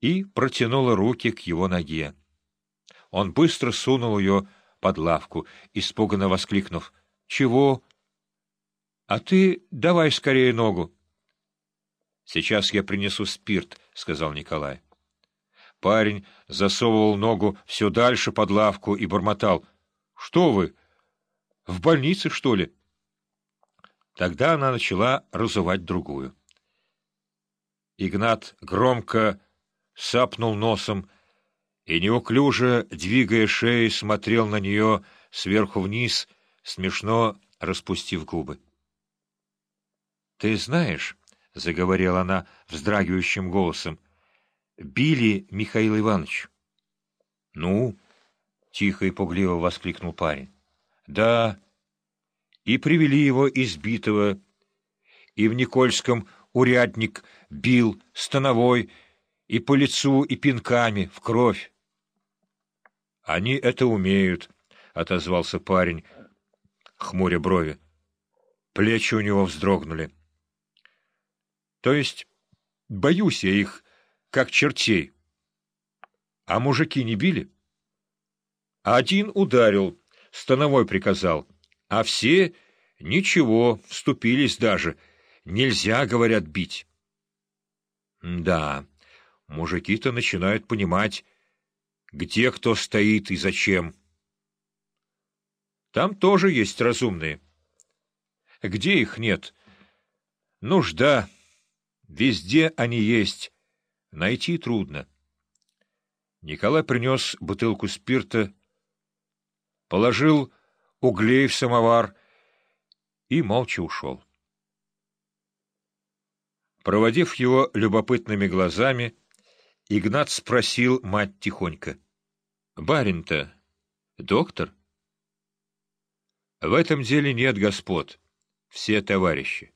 и протянула руки к его ноге. Он быстро сунул ее под лавку, испуганно воскликнув. — Чего? — А ты давай скорее ногу. — Сейчас я принесу спирт, — сказал Николай. Парень засовывал ногу все дальше под лавку и бормотал. — Что вы? В больнице, что ли? Тогда она начала разувать другую. Игнат громко сапнул носом и, неуклюже, двигая шеей, смотрел на нее сверху вниз, смешно распустив губы. — Ты знаешь, — заговорила она вздрагивающим голосом, — били Михаил Иванович. — Ну? — тихо и пугливо воскликнул парень. — Да. И привели его избитого, и в Никольском урядник бил становой, и по лицу, и пинками, в кровь. — Они это умеют, — отозвался парень, хмуря брови. Плечи у него вздрогнули. — То есть боюсь я их, как чертей. А мужики не били? Один ударил, становой приказал, а все ничего, вступились даже. Нельзя, говорят, бить. Да, мужики-то начинают понимать, где кто стоит и зачем. Там тоже есть разумные. Где их нет? Нужда. Везде они есть. Найти трудно. Николай принес бутылку спирта, положил углей в самовар и молча ушел. Проводив его любопытными глазами, Игнат спросил мать тихонько. — Барин-то доктор? — В этом деле нет господ, все товарищи.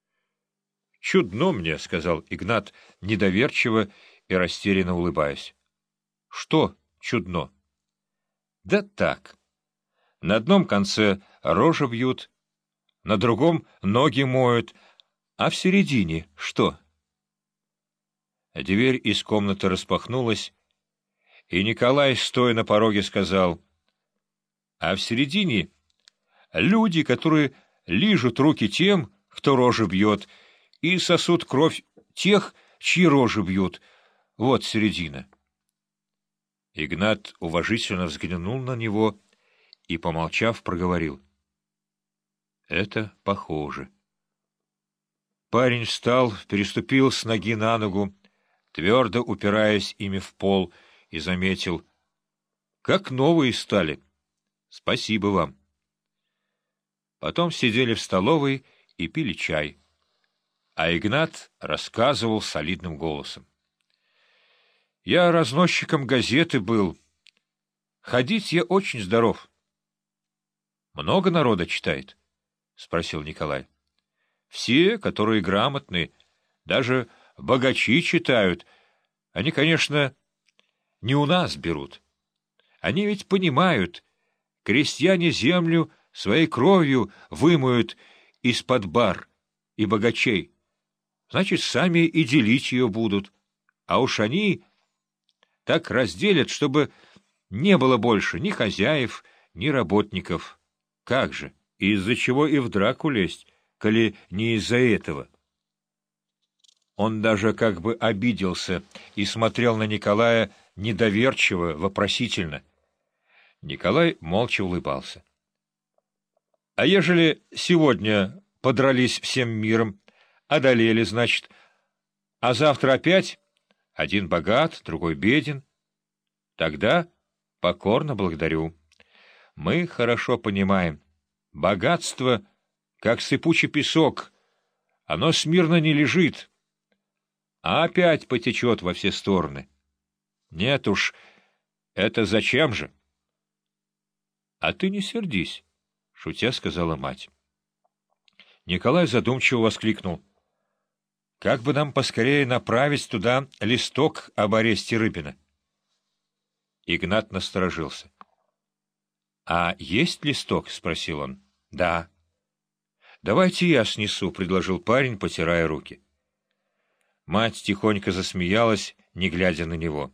— Чудно мне, — сказал Игнат, недоверчиво и растерянно улыбаясь. — Что чудно? — Да так. На одном конце рожа бьют, на другом ноги моют, а в середине что? Дверь из комнаты распахнулась, и Николай, стоя на пороге, сказал, а в середине люди, которые лижут руки тем, кто рожи бьет, и сосут кровь тех, чьи рожи бьют. Вот середина. Игнат уважительно взглянул на него и, помолчав, проговорил. — Это похоже. Парень встал, переступил с ноги на ногу, твердо упираясь ими в пол, и заметил. — Как новые стали. Спасибо вам. Потом сидели в столовой и пили чай. А Игнат рассказывал солидным голосом. — Я разносчиком газеты был. Ходить я очень здоров. — Много народа читает? — спросил Николай. — все, которые грамотны, даже богачи читают. Они, конечно, не у нас берут. Они ведь понимают, крестьяне землю своей кровью вымоют из-под бар и богачей. Значит, сами и делить ее будут. А уж они так разделят, чтобы не было больше ни хозяев, ни работников. Как же, из-за чего и в драку лезть? коли не из-за этого. Он даже как бы обиделся и смотрел на Николая недоверчиво, вопросительно. Николай молча улыбался. — А ежели сегодня подрались всем миром, одолели, значит, а завтра опять один богат, другой беден, тогда покорно благодарю. Мы хорошо понимаем, богатство — как сыпучий песок. Оно смирно не лежит, а опять потечет во все стороны. Нет уж, это зачем же? — А ты не сердись, — шутя сказала мать. Николай задумчиво воскликнул. — Как бы нам поскорее направить туда листок об аресте Рыбина? Игнат насторожился. — А есть листок? — спросил он. — Да. —— Давайте я снесу, — предложил парень, потирая руки. Мать тихонько засмеялась не глядя на него.